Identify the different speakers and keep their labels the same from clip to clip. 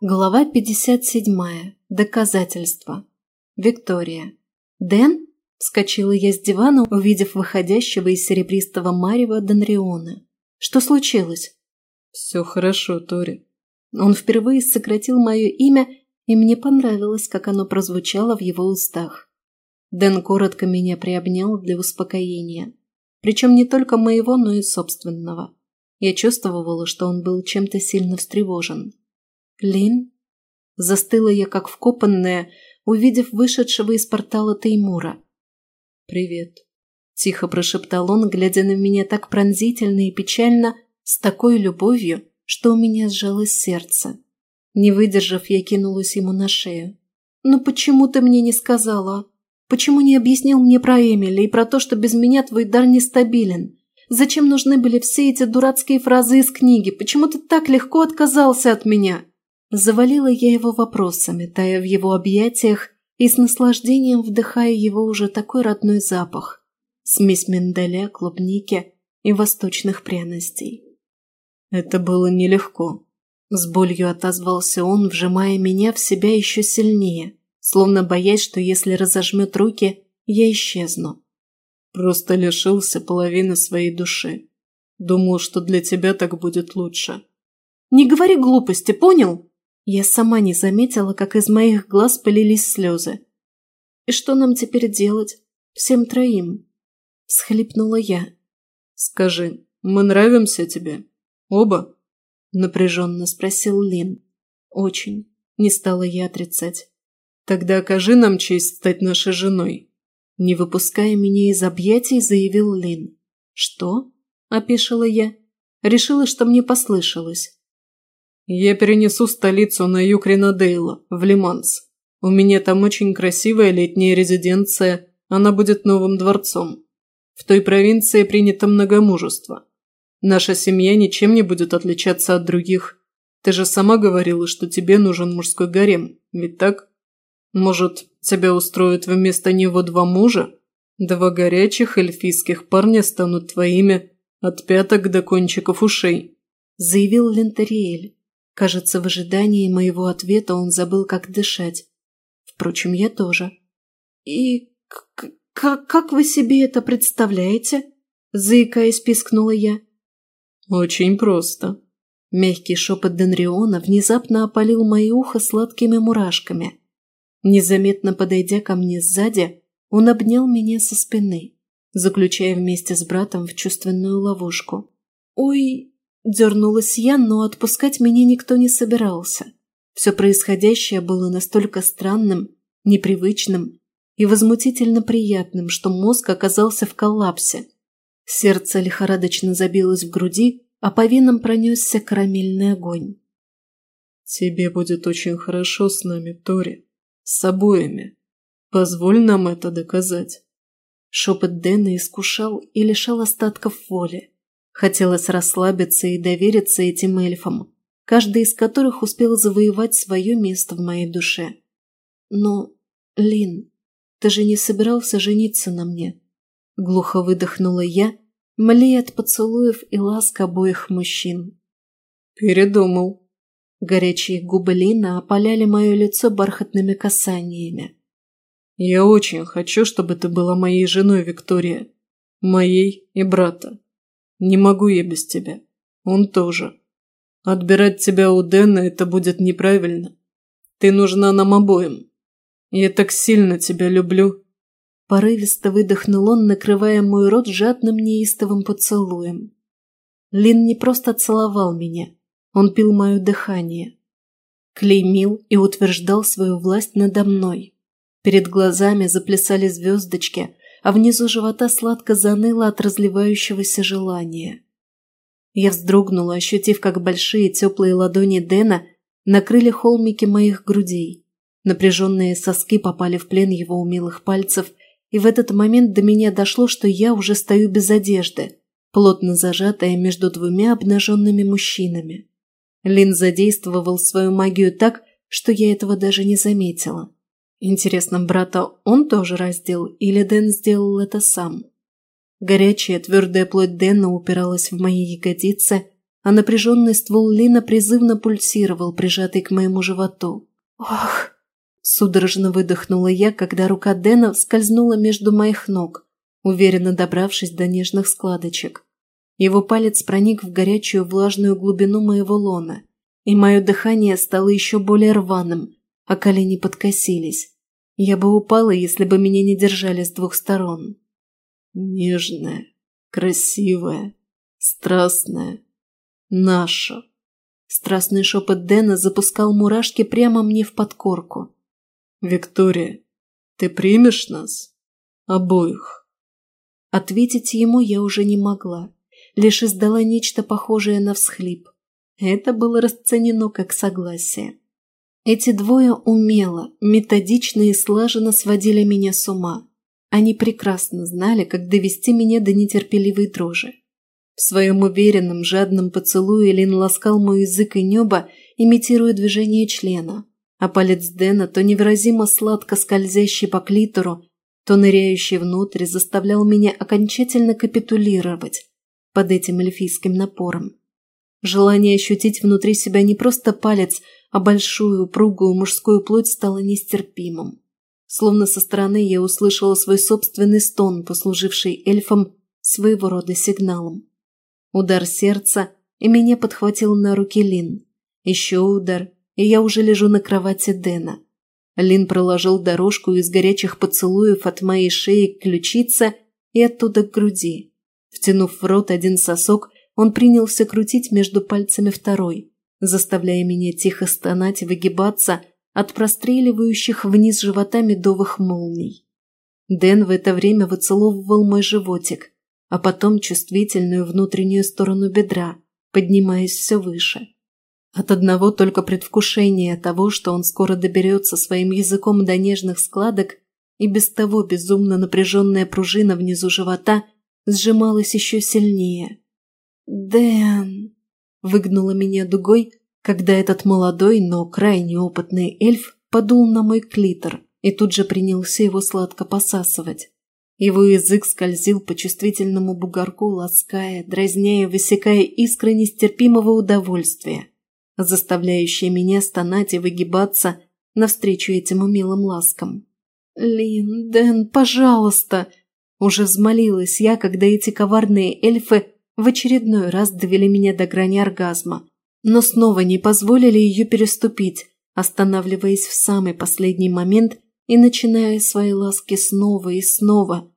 Speaker 1: Глава 57. Доказательства. Виктория. «Дэн?» – вскочила я с дивана, увидев выходящего из серебристого марева Донриона. «Что случилось?»
Speaker 2: «Все хорошо, Тори».
Speaker 1: Он впервые сократил мое имя, и мне понравилось, как оно прозвучало в его устах. Дэн коротко меня приобнял для успокоения. Причем не только моего, но и собственного. Я чувствовала, что он был чем-то сильно встревожен. «Лин?» Застыла я, как вкопанная, увидев вышедшего из портала Теймура.
Speaker 2: «Привет», –
Speaker 1: тихо прошептал он, глядя на меня так пронзительно и печально, с такой любовью, что у меня сжалось сердце. Не выдержав, я кинулась ему на шею. «Ну почему ты мне не сказала? Почему не объяснил мне про Эмили и про то, что без меня твой дар нестабилен? Зачем нужны были все эти дурацкие фразы из книги? Почему ты так легко отказался от меня?» Завалила я его вопросами, тая в его объятиях и с наслаждением вдыхая его уже такой родной запах. Смесь миндаля, клубники и восточных пряностей.
Speaker 2: Это было нелегко.
Speaker 1: С болью отозвался он, вжимая меня в себя еще сильнее, словно боясь, что если разожмет руки, я исчезну.
Speaker 2: Просто лишился половины своей души. Думал, что для тебя так будет лучше.
Speaker 1: «Не говори глупости, понял?» Я сама не заметила, как из моих глаз полились слезы. «И что нам теперь делать? Всем троим?» – схлипнула я.
Speaker 2: «Скажи, мы нравимся тебе? Оба?»
Speaker 1: – напряженно спросил Лин. «Очень», – не стала я отрицать.
Speaker 2: «Тогда окажи нам честь стать нашей женой», –
Speaker 1: не выпуская меня из объятий, заявил Лин. «Что?» – опешила я. Решила, что мне послышалось.
Speaker 2: Я перенесу столицу на юг Ренадейла, в Лиманс. У меня там очень красивая летняя резиденция, она будет новым дворцом. В той провинции принято многомужество. Наша семья ничем не будет отличаться от других. Ты же сама говорила, что тебе нужен мужской гарем, ведь так? Может, тебя устроит вместо него два мужа? Два горячих эльфийских парня станут твоими от пяток до кончиков ушей», –
Speaker 1: заявил Лентериэль. Кажется, в ожидании моего ответа он забыл, как дышать. Впрочем, я тоже. «И как вы себе это представляете?» Заикаясь, пискнула я.
Speaker 2: «Очень просто».
Speaker 1: Мягкий шепот Денриона внезапно опалил мои ухо сладкими мурашками. Незаметно подойдя ко мне сзади, он обнял меня со спины, заключая вместе с братом в чувственную ловушку. «Ой, Дернулась я, но отпускать меня никто не собирался. Все происходящее было настолько странным, непривычным и возмутительно приятным, что мозг оказался в коллапсе. Сердце лихорадочно забилось в груди, а по венам пронесся карамельный огонь.
Speaker 2: «Тебе будет очень хорошо с нами, Тори. С обоими. Позволь нам это доказать».
Speaker 1: Шепот Дэна искушал и лишал остатков воли. Хотелось расслабиться и довериться этим эльфам, каждый из которых успел завоевать свое место в моей душе. Но, Лин, ты же не собирался жениться на мне? Глухо выдохнула я, млея от поцелуев и ласк обоих мужчин.
Speaker 2: Передумал.
Speaker 1: Горячие губы Лина опаляли мое лицо бархатными касаниями.
Speaker 2: «Я очень хочу, чтобы ты была моей женой, Виктория. Моей и брата. Не могу я без тебя. Он тоже. Отбирать тебя у Дэна это будет неправильно. Ты нужна нам обоим. Я так сильно тебя люблю».
Speaker 1: Порывисто выдохнул он, накрывая мой рот жадным неистовым поцелуем. Лин не просто целовал меня, он пил мое дыхание. Клеймил и утверждал свою власть надо мной. Перед глазами заплясали звездочки, а внизу живота сладко заныло от разливающегося желания. Я вздрогнула, ощутив, как большие теплые ладони Дэна накрыли холмики моих грудей. Напряженные соски попали в плен его умелых пальцев, и в этот момент до меня дошло, что я уже стою без одежды, плотно зажатая между двумя обнаженными мужчинами. Лин задействовал свою магию так, что я этого даже не заметила. Интересно, брата он тоже раздел или Дэн сделал это сам? Горячая твердая плоть Дэна упиралась в мои ягодицы, а напряженный ствол Лина призывно пульсировал, прижатый к моему животу. «Ох!» – судорожно выдохнула я, когда рука Дэна скользнула между моих ног, уверенно добравшись до нежных складочек. Его палец проник в горячую влажную глубину моего лона, и мое дыхание стало еще более рваным, а колени подкосились. Я бы упала, если бы меня не держали с двух сторон.
Speaker 2: Нежная, красивая, страстная, наша.
Speaker 1: Страстный шепот Дэна запускал мурашки прямо мне в подкорку.
Speaker 2: «Виктория, ты примешь нас? Обоих?»
Speaker 1: Ответить ему я уже не могла, лишь издала нечто похожее на всхлип. Это было расценено как согласие. Эти двое умело, методично и слаженно сводили меня с ума. Они прекрасно знали, как довести меня до нетерпеливой дрожи. В своем уверенном, жадном поцелуе Лин ласкал мой язык и небо, имитируя движение члена, а палец Дэна, то невыразимо сладко скользящий по клитору, то ныряющий внутрь, заставлял меня окончательно капитулировать под этим эльфийским напором. Желание ощутить внутри себя не просто палец, а большую, упругую мужскую плоть стало нестерпимым. Словно со стороны я услышала свой собственный стон, послуживший эльфам своего рода сигналом. Удар сердца, и меня подхватил на руки Лин. Еще удар, и я уже лежу на кровати Дэна. Лин проложил дорожку из горячих поцелуев от моей шеи к ключице и оттуда к груди. Втянув в рот один сосок, он принялся крутить между пальцами второй, заставляя меня тихо стонать и выгибаться от простреливающих вниз живота медовых молний. Дэн в это время выцеловывал мой животик, а потом чувствительную внутреннюю сторону бедра, поднимаясь все выше. От одного только предвкушения того, что он скоро доберется своим языком до нежных складок, и без того безумно напряженная пружина внизу живота сжималась еще сильнее. «Дэн!» Выгнула меня дугой, когда этот молодой, но крайне опытный эльф подул на мой клитор и тут же принялся его сладко посасывать. Его язык скользил по чувствительному бугорку, лаская, дразняя, высекая искры нестерпимого удовольствия, заставляющие меня стонать и выгибаться навстречу этим умелым ласкам. «Лин, Дэн, пожалуйста!» Уже взмолилась я, когда эти коварные эльфы в очередной раз довели меня до грани оргазма, но снова не позволили ее переступить, останавливаясь в самый последний момент и начиная свои ласки снова и снова.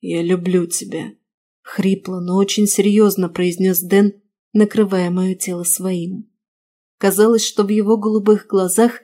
Speaker 1: «Я люблю тебя», — хрипло, но очень серьезно произнес Дэн, накрывая мое тело своим. Казалось, что в его голубых глазах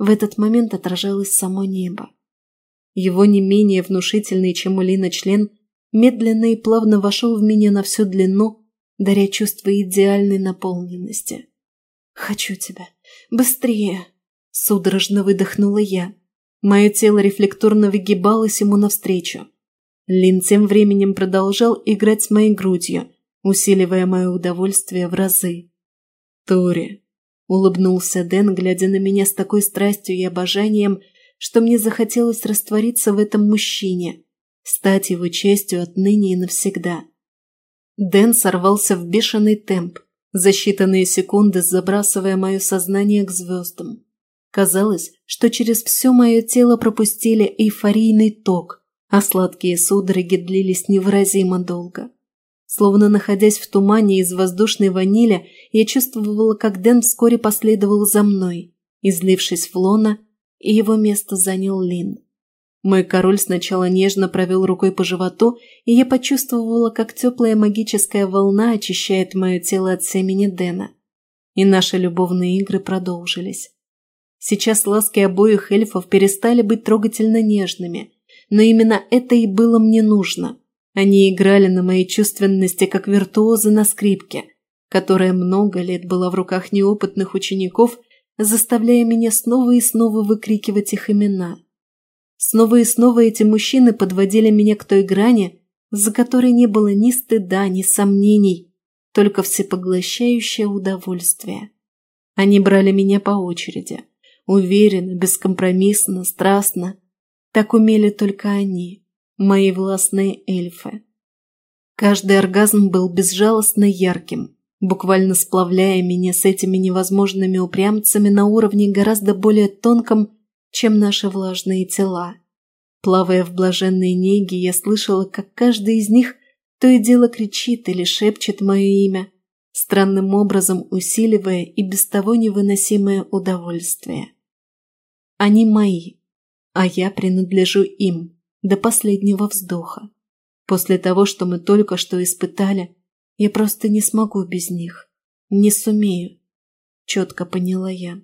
Speaker 1: в этот момент отражалось само небо. Его не менее внушительный, чем у Лина член — медленно и плавно вошел в меня на всю длину, даря чувство идеальной наполненности. «Хочу тебя! Быстрее!» – судорожно выдохнула я. Мое тело рефлекторно выгибалось ему навстречу. Лин тем временем продолжал играть с моей грудью, усиливая мое удовольствие в разы. «Тори!» – улыбнулся Дэн, глядя на меня с такой страстью и обожанием, что мне захотелось раствориться в этом мужчине – стать его частью отныне и навсегда. Дэн сорвался в бешеный темп, за считанные секунды забрасывая мое сознание к звездам. Казалось, что через все мое тело пропустили эйфорийный ток, а сладкие судороги длились невыразимо долго. Словно находясь в тумане из воздушной ванили, я чувствовала, как Дэн вскоре последовал за мной, излившись в лона, и его место занял Лин. Мой король сначала нежно провел рукой по животу, и я почувствовала, как теплая магическая волна очищает мое тело от семени Дэна. И наши любовные игры продолжились. Сейчас ласки обоих эльфов перестали быть трогательно нежными, но именно это и было мне нужно. Они играли на моей чувственности, как виртуозы на скрипке, которая много лет была в руках неопытных учеников, заставляя меня снова и снова выкрикивать их имена. Снова и снова эти мужчины подводили меня к той грани, за которой не было ни стыда, ни сомнений, только всепоглощающее удовольствие. Они брали меня по очереди, уверенно, бескомпромиссно, страстно. Так умели только они, мои властные эльфы. Каждый оргазм был безжалостно ярким, буквально сплавляя меня с этими невозможными упрямцами на уровне гораздо более тонком, чем наши влажные тела. Плавая в блаженной неге, я слышала, как каждый из них то и дело кричит или шепчет мое имя, странным образом усиливая и без того невыносимое удовольствие. Они мои, а я принадлежу им до последнего вздоха. После того, что мы только что испытали, я просто не смогу без них. Не сумею, четко поняла я.